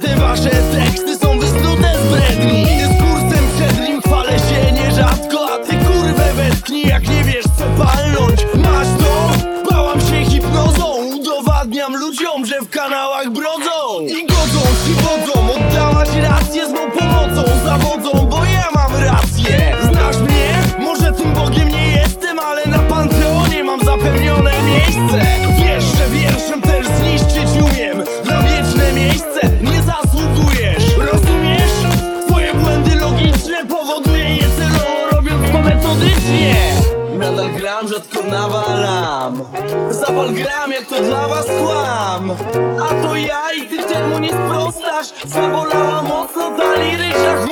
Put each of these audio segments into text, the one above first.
Te wasze teksty są wysnute z bredni. Dyskursem przed nim chwalę się nierzadko A ty kurwę wetknij jak nie wiesz co palnąć. Masz to? Bałam się hipnozą. Udowadniam ludziom, że w kanałach brodzą. I godzą ci wodzą Oddałaś rację z mą pomocą Zawodzą, bo ja mam rację. Znasz mnie? Może tym Bogiem nie jestem Ale na Panteonie mam zapewnione miejsce. Wiesz, to metodycznie Nadal gram, rzadko nawalam. Zapal gram, jak to dla was kłam. A to ja i ty temu nie sprostasz. Zabolała mocno ta liryczna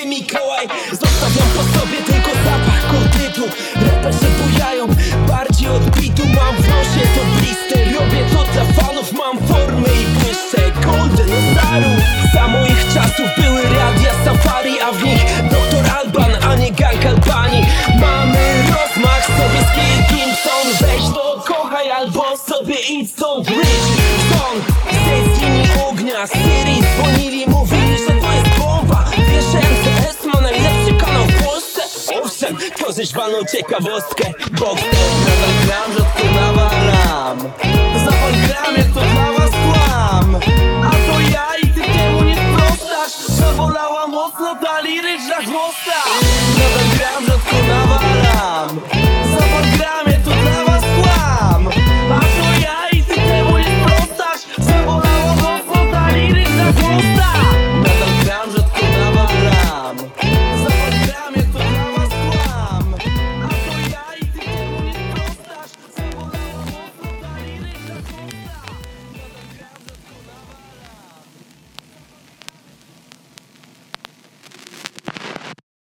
święty Mikołaj Zostawiam po sobie tylko zapach kordytu Raperzy bujają bardziej od bitu. Mam w nosie to blister Robię to dla fanów. Mam formę i błyszczę Golden Staru. Za moich czasów były radia safari A w nich doktor Alban, a nie gang Albanii Mamy rozmach sobie z Gimson Weź to kochaj albo sobie idź stąd. Rich Song Zejdź z linii ognia. Syrii chcesz walną ciekawostkę Bo nadal gram, rzadko nawalam? Zapomniałem jak to dla was kłam. A to ja i ty temu nie sprostasz Zawolała mocno ta liryczna chłosta